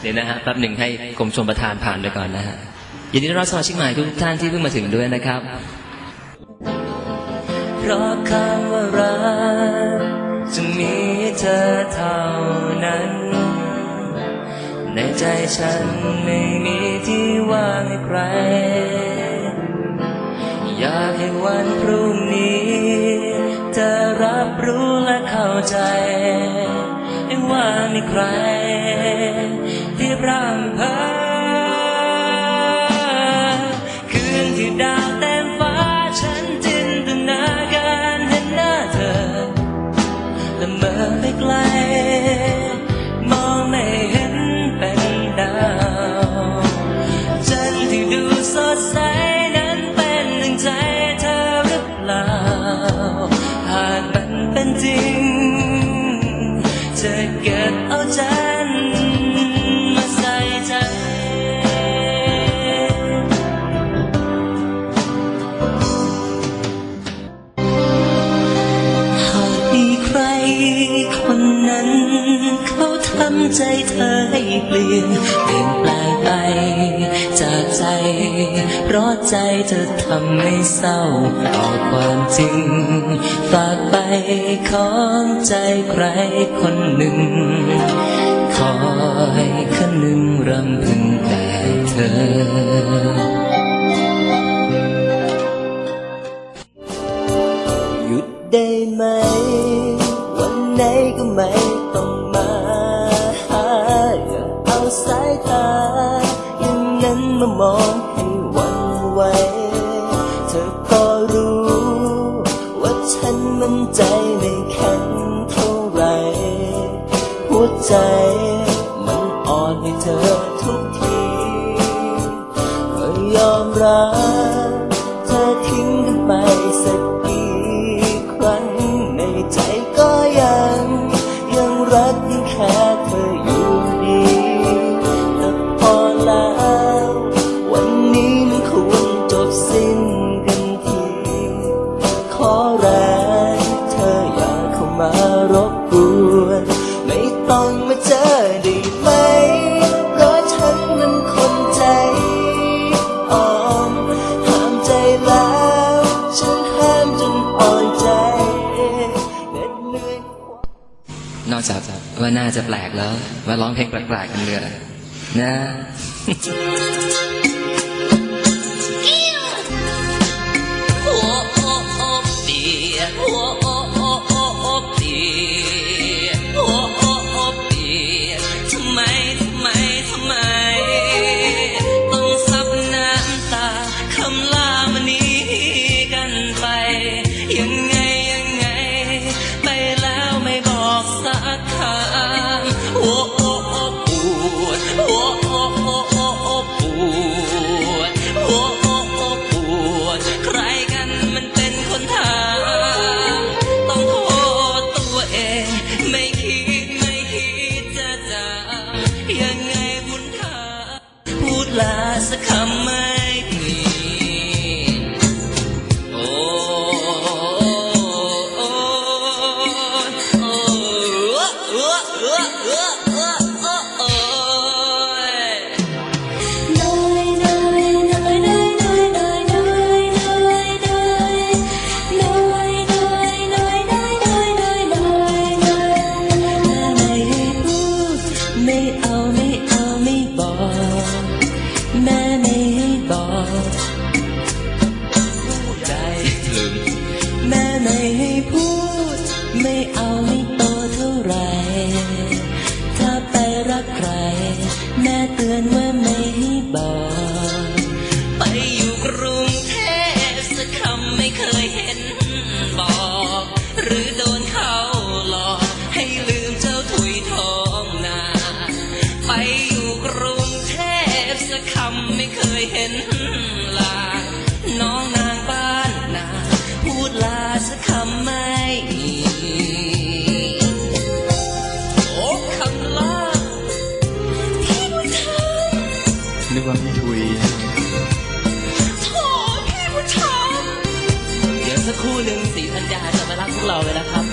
เดี๋ยวนะฮะแป๊บหนึ่งให้กรมชมประทานผ่านไปก่อนนะฮะยินดีต้อนรับสมาชิกใหม่ทุกท่านที่เพิ่งมาถึงด้วยนะครับเพราะคำว่ารักจะมีเธอเท่านั้น ในใจฉันไม่มีที่ว่างให้ใคร อยากให้วันพรุ่งนี้ เธอรับรู้และเข้าใจ ว่ามีใคร ทำใจเธอให้เปลี่ยนเปลี่ยนแปลงไปจากใจ เพราะใจเธอทำให้เศร้าต่อความจริง ฝากไปของใจใครคนหนึ่ง คอยคนหนึ่งรำพึงแต่เธอหยุดได้ไหม วันไหนก็ไม่ต้องมา สายตา อย่างนั้นมามองให้วันไหว เธอก็รู้ ว่าฉันมันใจไม่แข็งเท่าไหรหัวใจมันอ่อนให้เธอทุกทีก็ยอมรับเธอทิ้งกันไปสักกี่ครั้งในใจก็ยัง ยังรัก ขอแรงเธออย่าเข้ามารบกวนไม่ต้องมาเจอได้ไหมเพราะฉันมันคนใจอ่อนห้ามใจแล้ว ฉันห้ามจนอ่อนใจเหน็ดเหนื่อยนอกจากว่าน่าจะแปลกแล้วมาร้องเพลงแปลกๆกันเลยนะ ไม่เอาไม่โตเท่าไร ถ้าไปรักใคร แม่เตือนว่าไม่ให้บอก นึกว่าพี่คุย โถพี่ผู้ชม เดี๋ยวสักครู่หนึ่งสีธัญญาจะมารับพวกเราเลยนะครับ